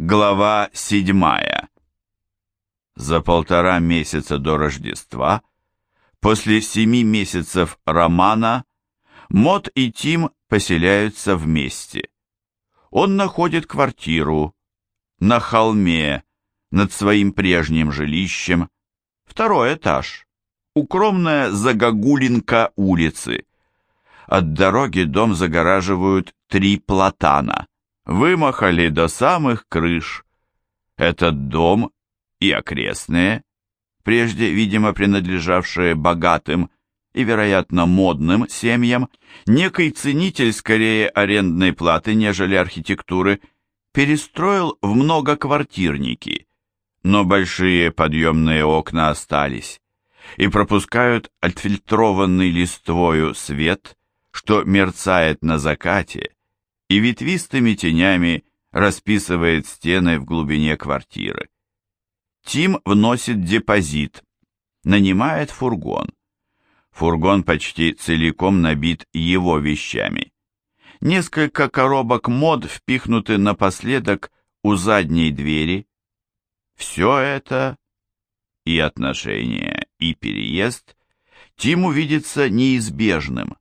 Глава седьмая. За полтора месяца до Рождества, после семи месяцев романа, Мот и Тим поселяются вместе. Он находит квартиру на холме над своим прежним жилищем, второй этаж, укромная загогулинка улицы. От дороги дом загораживают три платана, вымахали до самых крыш. Этот дом и окрестные, прежде, видимо, принадлежавшие богатым и, вероятно, модным семьям, некий ценитель скорее арендной платы, нежели архитектуры, перестроил в многоквартирники, но большие подъемные окна остались и пропускают отфильтрованный листвою свет, что мерцает на закате и ветвистыми тенями расписывает стены в глубине квартиры. Тим вносит депозит, нанимает фургон. Фургон почти целиком набит его вещами. Несколько коробок мод впихнуты напоследок у задней двери. Все это и отношения, и переезд Тиму видится неизбежным.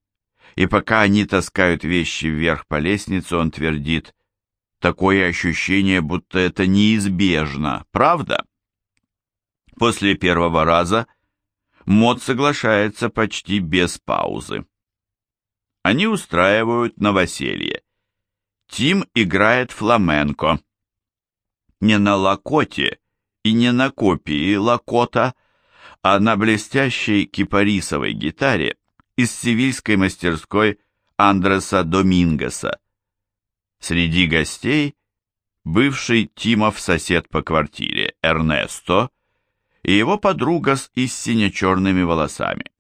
И пока они таскают вещи вверх по лестнице, он твердит, такое ощущение, будто это неизбежно, правда? После первого раза Мод соглашается почти без паузы. Они устраивают новоселье. Тим играет фламенко. Не на лакоте и не на копии лакота, а на блестящей кипарисовой гитаре из сивильской мастерской Андреса Домингеса. Среди гостей бывший Тимов сосед по квартире Эрнесто и его подруга с истинно черными волосами.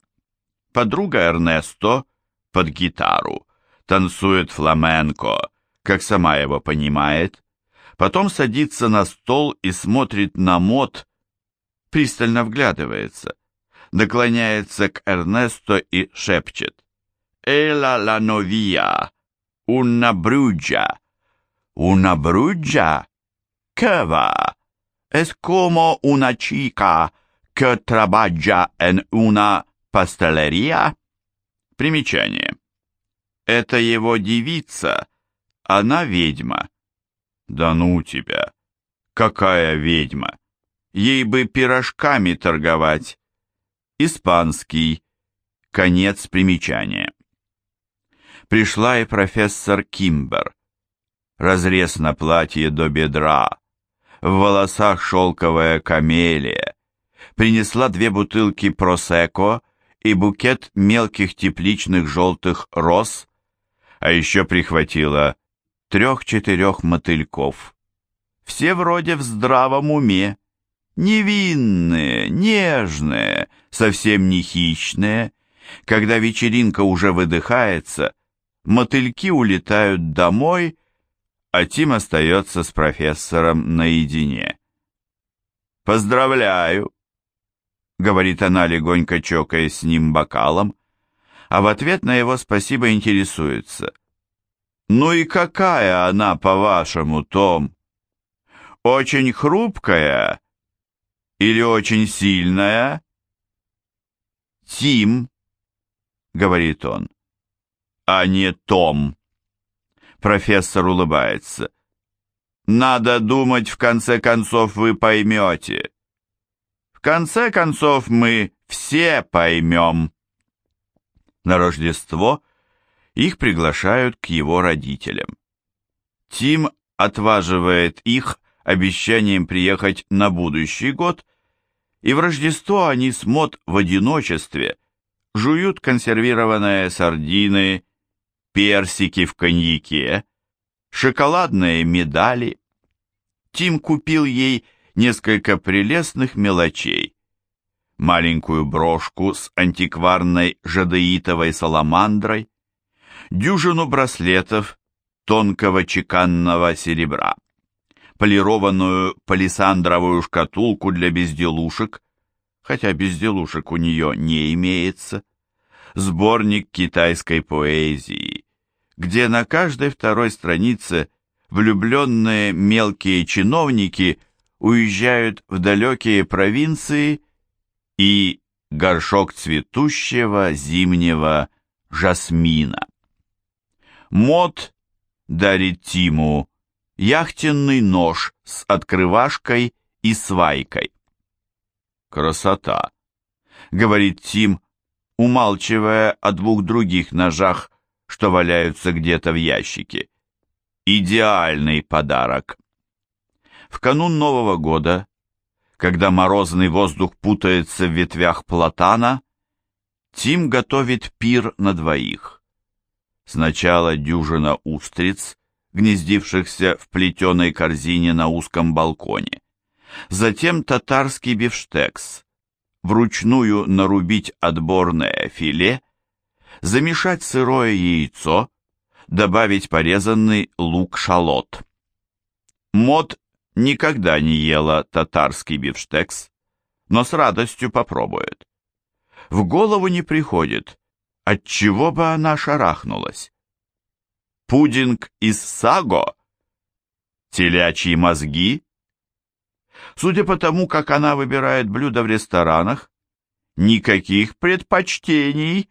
Подруга Эрнесто под гитару танцует фламенко, как сама его понимает, потом садится на стол и смотрит на мод, пристально вглядывается, наклоняется к Эрнесто и шепчет «Эла ла новия, уна бруджа, уна бруджа, кева». Como una chica que trabaja en una pastelería? Примечание. Это его девица, она ведьма. Да ну тебя! Какая ведьма? Ей бы пирожками торговать. Испанский. Конец примечания. Пришла и профессор Кимбер. Разрез на платье до бедра, в волосах шелковая камелия, принесла две бутылки просеко и букет мелких тепличных желтых роз, а еще прихватила трех-четырех мотыльков. Все вроде в здравом уме, невинные, нежные, совсем не хищные. Когда вечеринка уже выдыхается, мотыльки улетают домой, а Тим остается с профессором наедине. «Поздравляю!» — говорит она, легонько чокаясь с ним бокалом, а в ответ на его спасибо интересуется. «Ну и какая она, по-вашему, Том? Очень хрупкая или очень сильная?» «Тим», — говорит он, — «а не Том». Профессор улыбается. Надо думать, в конце концов вы поймете. В конце концов мы все поймем. На Рождество их приглашают к его родителям. Тим отваживает их обещанием приехать на будущий год, и в Рождество они смот в одиночестве, жуют консервированные сардины персики в коньяке, шоколадные медали. Тим купил ей несколько прелестных мелочей. Маленькую брошку с антикварной жадеитовой саламандрой, дюжину браслетов тонкого чеканного серебра, полированную палисандровую шкатулку для безделушек, хотя безделушек у нее не имеется, сборник китайской поэзии, где на каждой второй странице влюбленные мелкие чиновники уезжают в далекие провинции и горшок цветущего зимнего жасмина. Мод дарит Тиму яхтенный нож с открывашкой и свайкой. «Красота!» — говорит Тим, умалчивая о двух других ножах, что валяются где-то в ящике. Идеальный подарок. В канун Нового года, когда морозный воздух путается в ветвях платана, Тим готовит пир на двоих. Сначала дюжина устриц, гнездившихся в плетеной корзине на узком балконе. Затем татарский бифштекс. Вручную нарубить отборное филе, замешать сырое яйцо, добавить порезанный лук-шалот. Мод никогда не ела татарский бифштекс, но с радостью попробует. В голову не приходит, от чего бы она шарахнулась. Пудинг из саго? Телячьи мозги? Судя по тому, как она выбирает блюда в ресторанах, никаких предпочтений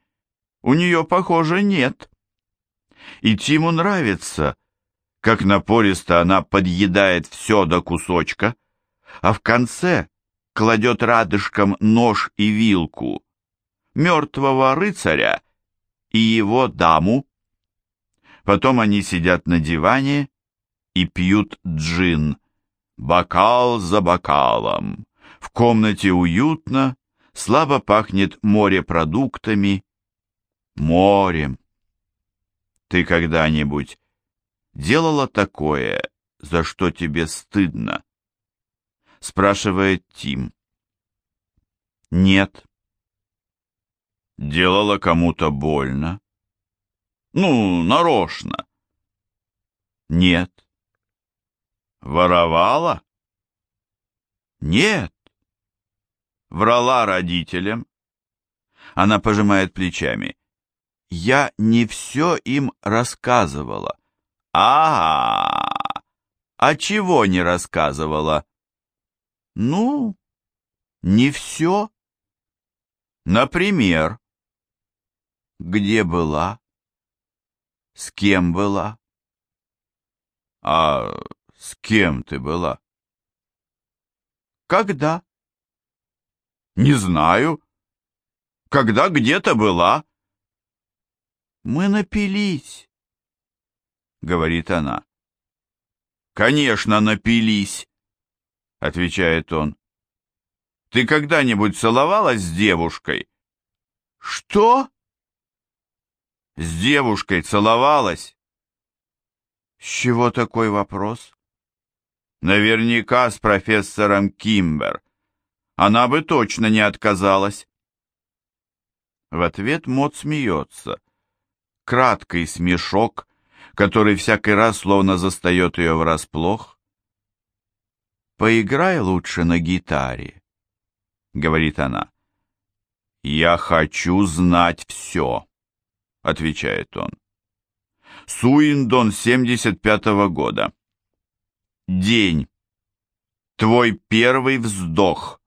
у нее, похоже, нет. И Тиму нравится, как напористо она подъедает все до кусочка, а в конце кладет радышком нож и вилку мертвого рыцаря и его даму. Потом они сидят на диване и пьют джин, бокал за бокалом. В комнате уютно, слабо пахнет морепродуктами, морем. Ты когда-нибудь делала такое, за что тебе стыдно? Спрашивает Тим. Нет. Делала кому-то больно? Ну, нарочно. Нет. Воровала? Нет. Врала родителям? Она пожимает плечами. Я не все им рассказывала. А, -а, -а. а чего не рассказывала? Ну, не все. Например, где была? С кем была? А с кем ты была? Когда? Не знаю. Когда где-то была? Мы напились, говорит она. Конечно, напились, отвечает он. Ты когда-нибудь целовалась с девушкой? Что? С девушкой целовалась? С чего такой вопрос? Наверняка с профессором Кимбер. Она бы точно не отказалась. В ответ Мот смеется. Краткий смешок, который всякий раз словно застает ее врасплох. «Поиграй лучше на гитаре», — говорит она. «Я хочу знать все», — отвечает он. Суиндон 75-го года. День. Твой первый вздох.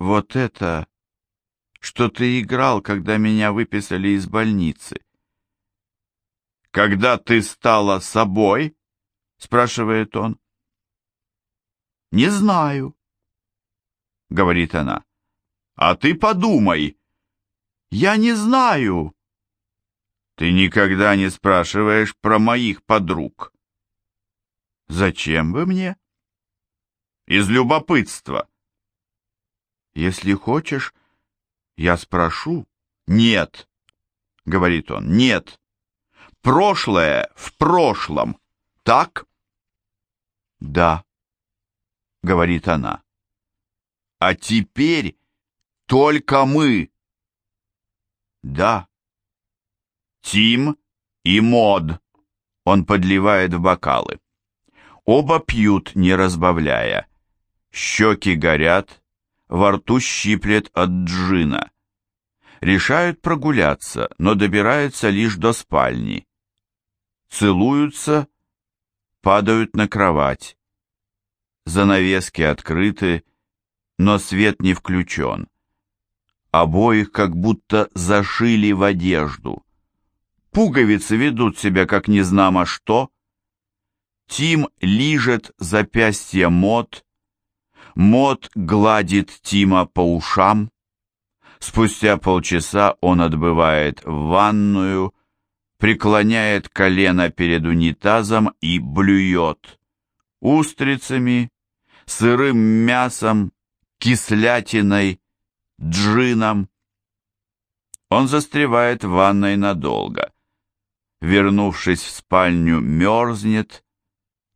Вот это, что ты играл, когда меня выписали из больницы. Когда ты стала собой? Спрашивает он. Не знаю, говорит она. А ты подумай. Я не знаю. Ты никогда не спрашиваешь про моих подруг. Зачем вы мне? Из любопытства. Если хочешь, я спрошу. Нет, говорит он, нет. Прошлое в прошлом, так? Да, говорит она. А теперь только мы. Да. Тим и Мод. Он подливает в бокалы. Оба пьют, не разбавляя. Щеки горят, во рту щиплет от джина. Решают прогуляться, но добираются лишь до спальни. целуются, падают на кровать. Занавески открыты, но свет не включен. Обоих как будто зашили в одежду. Пуговицы ведут себя как незнамо что. Тим лижет запястье Мот. Мот гладит Тима по ушам. Спустя полчаса он отбывает в ванную, преклоняет колено перед унитазом и блюет. Устрицами, сырым мясом, кислятиной, джином. Он застревает в ванной надолго. Вернувшись в спальню, мерзнет,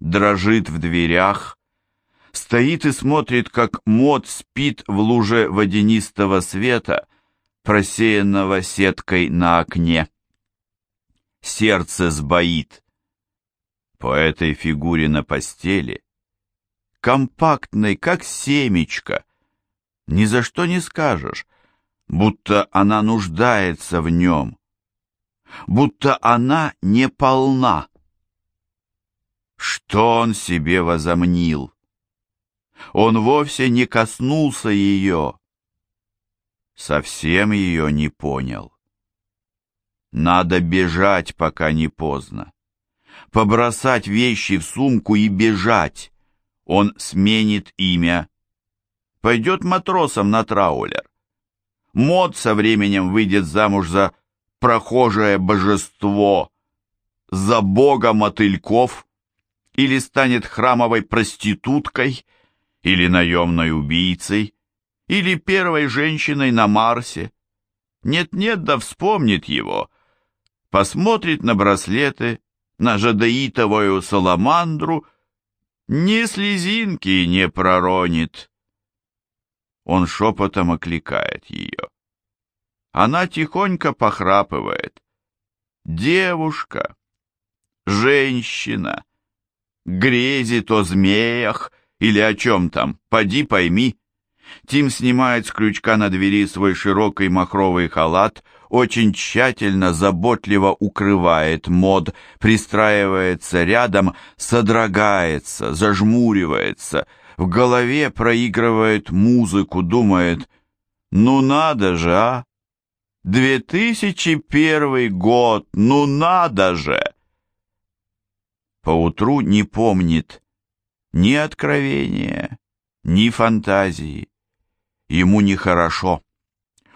дрожит в дверях, стоит и смотрит, как Мод спит в луже водянистого света, просеянного сеткой на окне. Сердце сбоит. По этой фигуре на постели, компактной, как семечко, ни за что не скажешь, будто она нуждается в нем, будто она не полна. Что он себе возомнил? Он вовсе не коснулся ее, совсем ее не понял. Надо бежать, пока не поздно. Побросать вещи в сумку и бежать. Он сменит имя. Пойдет матросом на траулер. Мод со временем выйдет замуж за прохожее божество, за бога мотыльков, или станет храмовой проституткой, или наемной убийцей, или первой женщиной на Марсе. Нет-нет, да вспомнит его, посмотрит на браслеты, на жадеитовую саламандру, ни слезинки не проронит. Он шепотом окликает ее. Она тихонько похрапывает. Девушка, женщина, грезит о змеях или о чем там, поди пойми. Тим снимает с крючка на двери свой широкий махровый халат, очень тщательно, заботливо укрывает мод, пристраивается рядом, содрогается, зажмуривается, в голове проигрывает музыку, думает, ну надо же, а! 2001 год, ну надо же! Поутру не помнит ни откровения, ни фантазии. Ему нехорошо.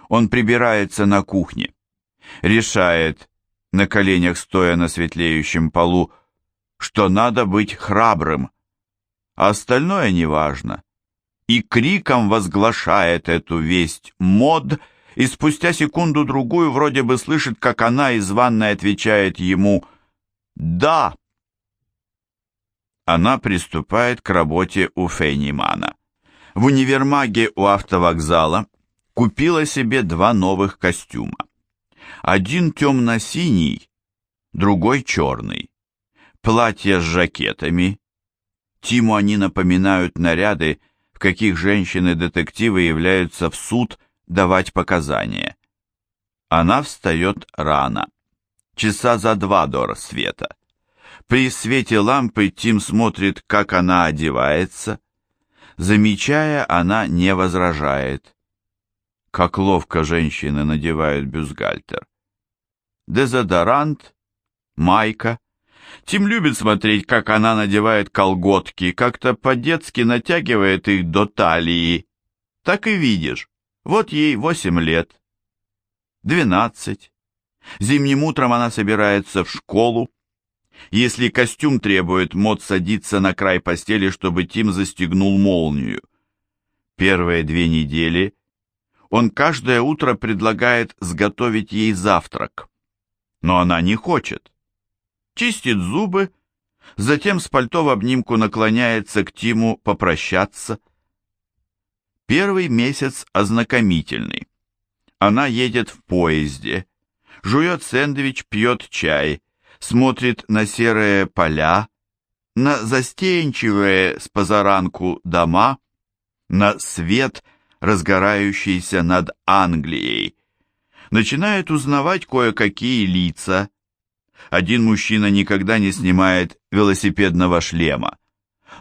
Он прибирается на кухне, решает, на коленях стоя на светлеющем полу, что надо быть храбрым, а остальное неважно. И криком возглашает эту весть мод, и спустя секунду-другую вроде бы слышит, как она из ванной отвечает ему «Да». Она приступает к работе у Фейнимана. В универмаге у автовокзала купила себе два новых костюма. Один темно-синий, другой черный. Платья с жакетами. Тиму они напоминают наряды, в каких женщины-детективы являются в суд давать показания. Она встает рано, часа за два до рассвета. При свете лампы Тим смотрит, как она одевается. Замечая, она не возражает. Как ловко женщины надевают бюстгальтер. Дезодорант, майка. Тим любит смотреть, как она надевает колготки, как-то по-детски натягивает их до талии. Так и видишь. Вот ей восемь лет. Двенадцать. Зимним утром она собирается в школу. Если костюм требует, Мод садится на край постели, чтобы Тим застегнул молнию. Первые две недели он каждое утро предлагает сготовить ей завтрак. Но она не хочет. Чистит зубы, затем с пальто в обнимку наклоняется к Тиму попрощаться. Первый месяц ознакомительный. Она едет в поезде, жует сэндвич, пьет чай, смотрит на серые поля, на застенчивые с позаранку дома, на свет разгорающийся над Англией, начинает узнавать кое-какие лица, Один мужчина никогда не снимает велосипедного шлема.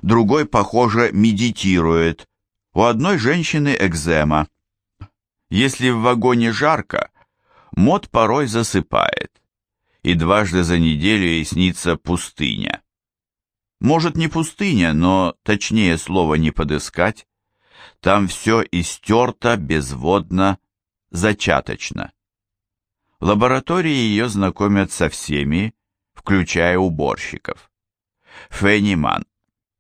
Другой, похоже, медитирует. У одной женщины экзема. Если в вагоне жарко, мод порой засыпает. И дважды за неделю ей снится пустыня. Может, не пустыня, но точнее слова не подыскать. Там все истерто, безводно, зачаточно. В лаборатории ее знакомят со всеми, включая уборщиков. Фенниман,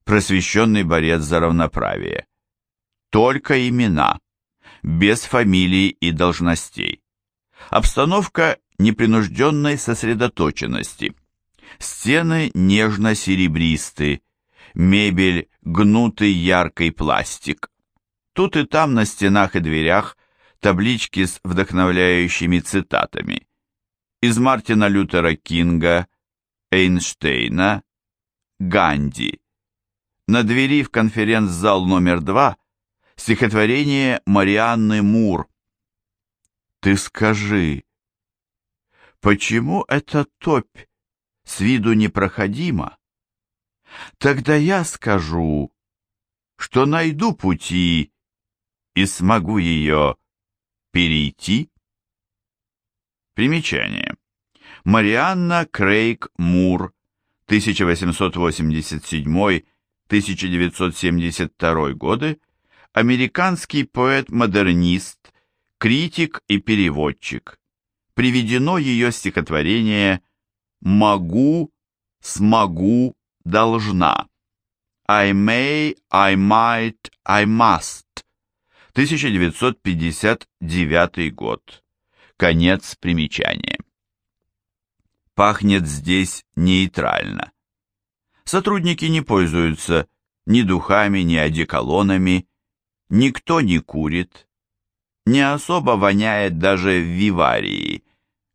просвещенный борец за равноправие. Только имена, без фамилий и должностей. Обстановка непринужденной сосредоточенности. Стены нежно-серебристы, мебель гнутый яркий пластик. Тут и там на стенах и дверях таблички с вдохновляющими цитатами. Из Мартина Лютера Кинга, Эйнштейна, Ганди. На двери в конференц-зал номер два стихотворение Марианны Мур. «Ты скажи, почему эта топь с виду непроходима? Тогда я скажу, что найду пути и смогу ее перейти. Примечание. Марианна Крейг Мур, 1887-1972 годы, американский поэт-модернист, критик и переводчик. Приведено ее стихотворение «Могу, смогу, должна». I may, I might, I must. 1959 год. Конец примечания. Пахнет здесь нейтрально. Сотрудники не пользуются ни духами, ни одеколонами, никто не курит, не особо воняет даже в виварии,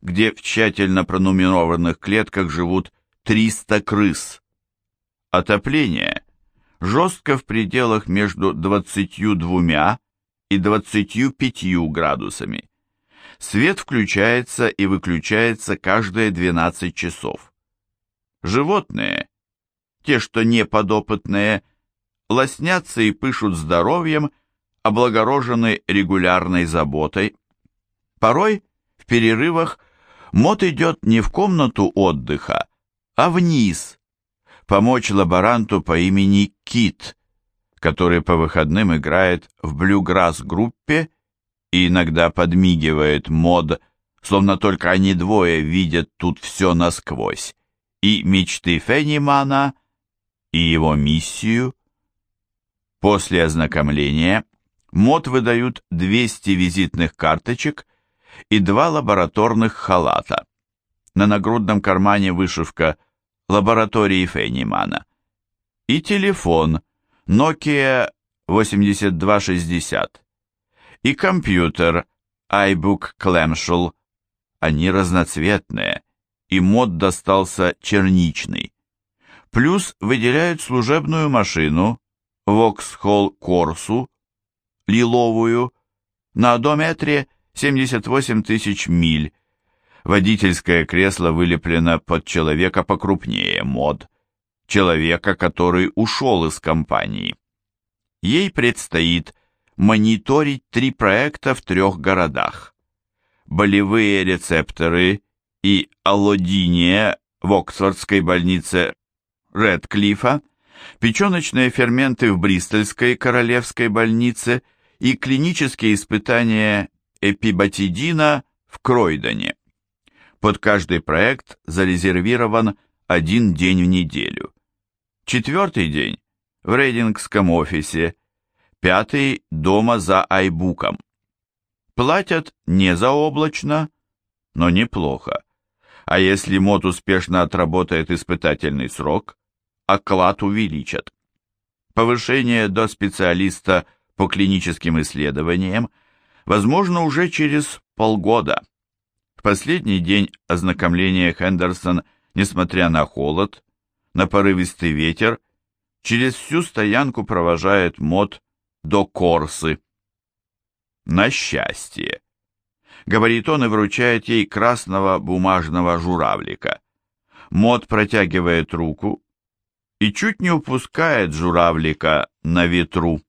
где в тщательно пронумерованных клетках живут 300 крыс. Отопление жестко в пределах между 22 и 25 градусами. Свет включается и выключается каждые 12 часов. Животные, те, что не подопытные, лоснятся и пышут здоровьем, облагорожены регулярной заботой. Порой в перерывах мод идет не в комнату отдыха, а вниз, помочь лаборанту по имени Кит, который по выходным играет в блюграсс-группе и иногда подмигивает мод, словно только они двое видят тут все насквозь, и мечты Феннимана, и его миссию. После ознакомления мод выдают 200 визитных карточек и два лабораторных халата. На нагрудном кармане вышивка лаборатории Феннимана. И телефон – Nokia 8260 и компьютер iBook Clamshell. Они разноцветные, и мод достался черничный. Плюс выделяют служебную машину Vauxhall Corsu, лиловую, на одометре 78 тысяч миль. Водительское кресло вылеплено под человека покрупнее мод человека, который ушел из компании. Ей предстоит мониторить три проекта в трех городах. Болевые рецепторы и аллодиния в Оксфордской больнице Редклифа, печеночные ферменты в Бристольской королевской больнице и клинические испытания эпибатидина в Кройдоне. Под каждый проект зарезервирован один день в неделю. Четвертый день в рейдингском офисе, пятый дома за айбуком. Платят не заоблачно, но неплохо. А если мод успешно отработает испытательный срок, оклад увеличат. Повышение до специалиста по клиническим исследованиям возможно уже через полгода. В последний день ознакомления Хендерсон, несмотря на холод, на порывистый ветер, через всю стоянку провожает мод до Корсы. На счастье. Говорит он и вручает ей красного бумажного журавлика. Мод протягивает руку и чуть не упускает журавлика на ветру.